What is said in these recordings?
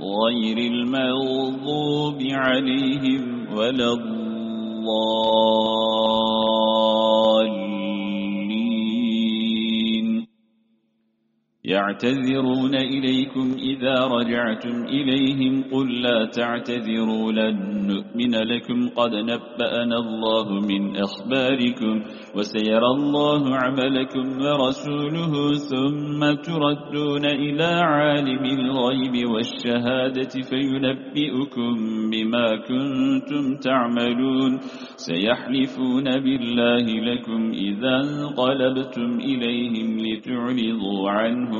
غير المغضوب عليهم ولا الضالين. يعتذرون إليكم إذا رجعتم إليهم قل لا تعتذروا لن نؤمن لكم قد نبأنا الله من أخباركم وسيرى الله عملكم ورسوله ثم تردون إلى عالم الغيب والشهادة فينبئكم بما كنتم تعملون سيحلفون بالله لكم إذا انقلبتم إليهم لتعرضوا عنهم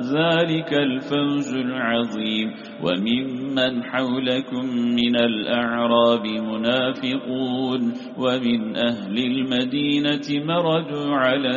ذلك الفوز العظيم. وممن حولكم من الأعراب منافقون ومن أهل المدينة مردوا على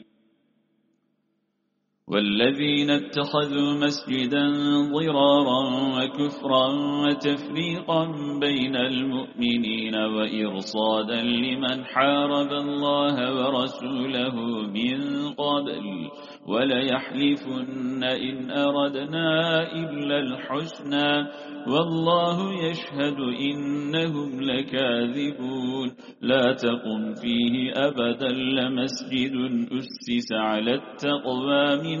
والذين اتخذوا مسجدا ضرارا وكفرا وتفريقا بين المؤمنين وإرصادا لمن حارب الله ورسوله من قبل وليحلفن إن أردنا إلا الحسنى والله يشهد إنهم لكاذبون لا تقم فيه أبدا لمسجد أسس على التقوى من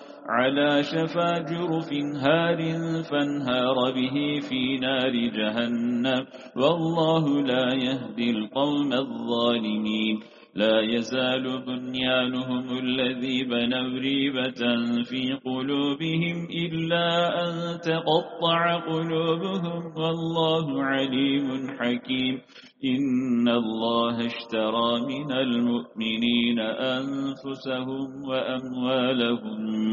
على شفا جرف هار فانهار به في نار جهنم. والله لا يهدي القوم الظالمين. لا يزال بنيانهم الذي بنوا ريبة في قلوبهم إلا أن تقطع قلوبهم. والله عليم حكيم. إن الله اشترى من المؤمنين أنفسهم وأموالهم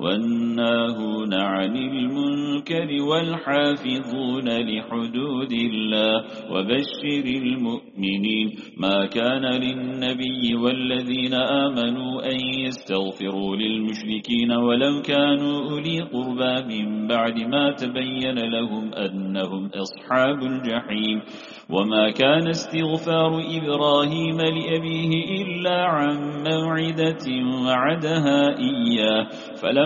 والناهون عن المنكر والحافظون لحدود الله وبشر المؤمنين ما كان للنبي والذين آمنوا أن يستغفروا للمشركين ولو كانوا أولي قربى من بعد ما تبين لهم أنهم أصحاب الجحيم وما كان استغفار إبراهيم لأبيه إلا عن موعدة وعدها إياه فلما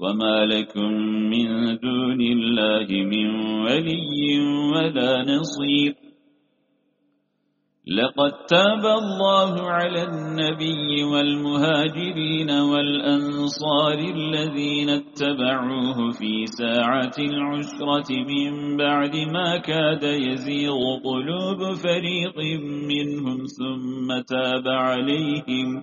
وما لكم من دون الله من ولي ولا نصير لقد تاب الله على النبي والمهاجرين والأنصار الذين اتبعوه في ساعة العشرة من بعد ما كاد يزيغ قلوب فريق منهم ثم تاب عليهم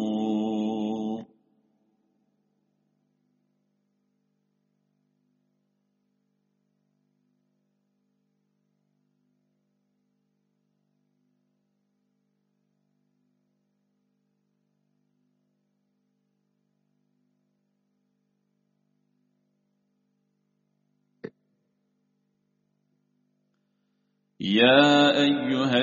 يا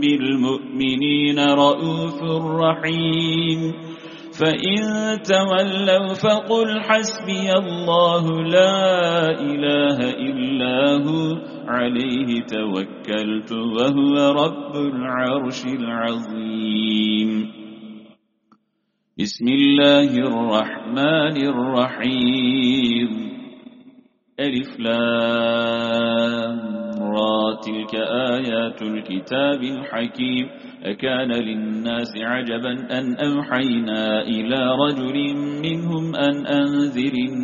بالمؤمنين رؤوف رحيم. فإن تولوا فقل حسبي الله لا إله إلا هو عليه توكلت وهو رب العرش العظيم. بسم الله الرحمن الرحيم. ألف لام. را تلك آيات الكتاب الحكيم. أكان للناس عجبا أن أوحينا إلى رجل منهم أن أنذر الناس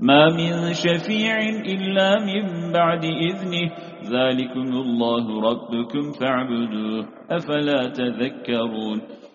ما من شفيع إلا من بعد إذنه ذلكم الله ربكم فاعبدوه أفلا تذكرون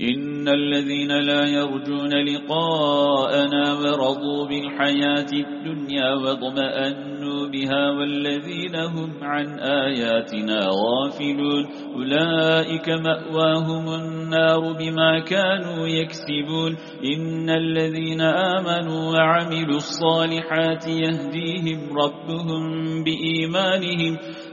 إن الذين لا يرجون لقاءنا ورضوا بالحياة الدنيا وضمأنوا بها والذين هم عن آياتنا غافلون. أولئك مأواهم النار بما كانوا يكسبون. إن الذين آمنوا وعملوا الصالحات يهديهم ربهم بإيمانهم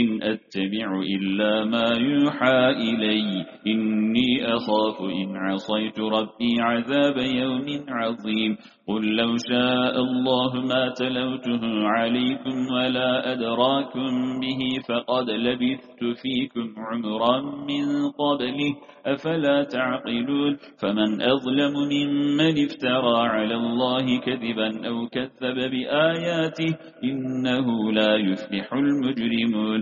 إن أتبع إلا ما يوحى إلي. إني أخاف إن عصيت ربي عذاب يوم عظيم. قل لو شاء الله ما تلوته عليكم ولا أدراكم به فقد لبثت فيكم عمرا من قبله. أفلا تعقلون؟ فمن أظلم ممن افترى على الله كذبا أو كذب بآياته إنه لا يفلح المجرمون.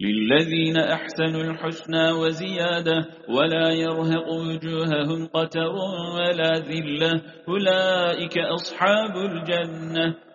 للذين أحسنوا الحسنى وزيادة ولا يرهق وجوههم قتر ولا ذلة أولئك أصحاب الجنة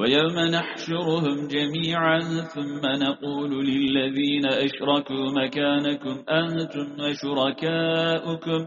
ويوم نحشرهم جميعا ثم نقول للذين أشركوا مكانكم أنتم وشركاؤكم.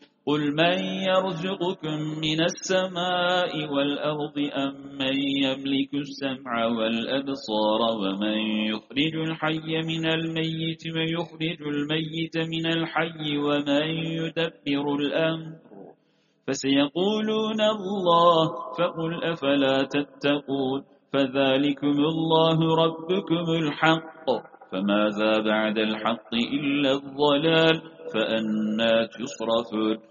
قل من يرزقكم من السماء والأرض أم من يملك السمع والأبصار ومن يخرج الحي من الميت ويخرج الميت من الحي ومن يدبر الأمر فسيقولون الله فقل أفلا تتقون فذلكم الله ربكم الحق فماذا بعد الحق إلا الضلال فأنا تصرفون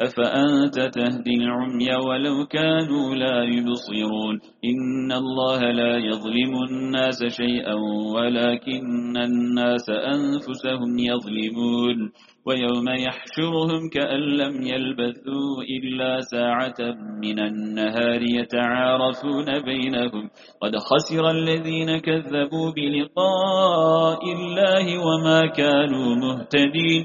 أفأنت تهدي العمي ولو كانوا لا يبصرون إن الله لا يظلم الناس شيئا ولكن الناس أنفسهم يظلمون ويوم يحشرهم كأن لم يلبثوا إلا ساعة من النهار يتعارفون بينهم قد خسر الذين كذبوا بلقاء الله وما كانوا مهتدين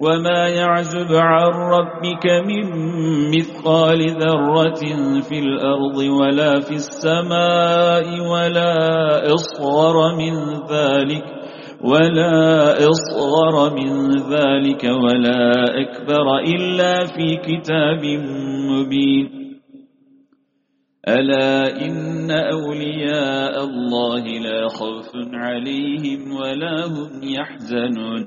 وما يعزب عن ربك من مثقال ذرة في الأرض ولا في السماء ولا إصغر من ذلك ولا إصغر من ذلك ولا أكبر إلا في كتاب مبين ألا إن أولياء الله لا خوف عليهم ولا هم يحزنون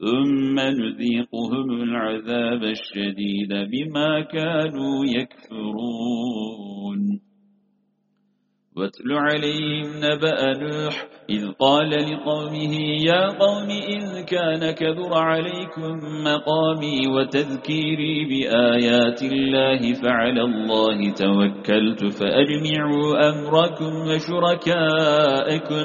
ثم نذيقهم العذاب الشديد بما كانوا يكفرون. واتل عليهم نبأ نوح إذ قال لقومه يا قوم إذ كان كبر عليكم مقامي وتذكيري بآيات الله فعلى الله توكلت فأجمعوا أمركم وشركاءكم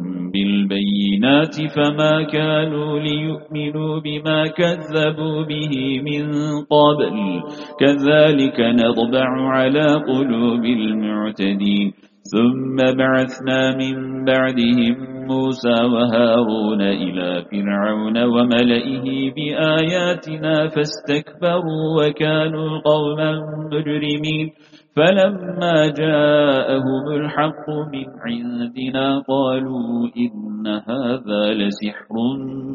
بالبينات فما كانوا ليؤمنوا بما كذبوا به من قبل. كذلك نضبع على قلوب المعتدين. ثم بعثنا من بعدهم موسى وهارون إلى فرعون وملئه بآياتنا فاستكبروا وكانوا قوما مجرمين. فلما جاءهم الحق من عندنا قالوا إن هذا لسحر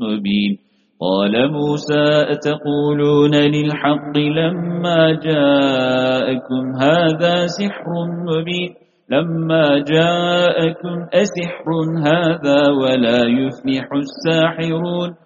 مبين. قال موسى أتقولون للحق لما جاءكم هذا سحر مبين؟ لما جاءكم أسحر هذا ولا يفلح الساحرون؟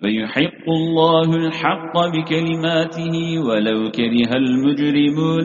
فيحق الله الحق بكلماته ولو كره المجرمون.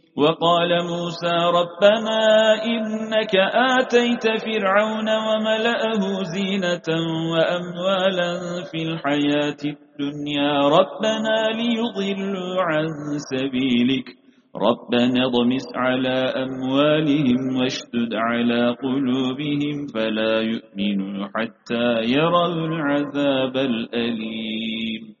وقال موسى ربنا إنك آتيت فرعون وملأه زينة وأموالا في الحياة الدنيا. ربنا ليضلوا عن سبيلك. ربنا اضمس على أموالهم واشتد على قلوبهم فلا يؤمنوا حتى يروا العذاب الأليم.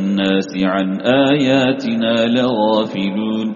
عن آياتنا لغافلون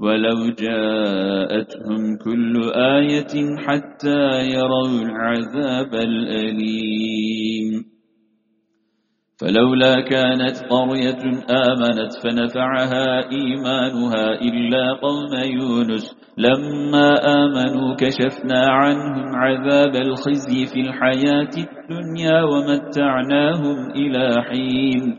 ولو جاءتهم كل آية حتى يروا العذاب الأليم. فلولا كانت قرية آمنت فنفعها إيمانها إلا قوم يونس. لما آمنوا كشفنا عنهم عذاب الخزي في الحياة الدنيا ومتعناهم إلى حين.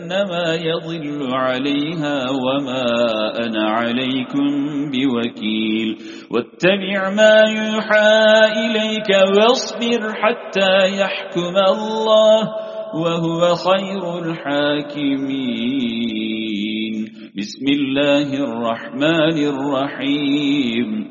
فإنما يضل عليها وما أنا عليكم بوكيل. واتبع ما يوحى إليك واصبر حتى يحكم الله وهو خير الحاكمين. بسم الله الرحمن الرحيم.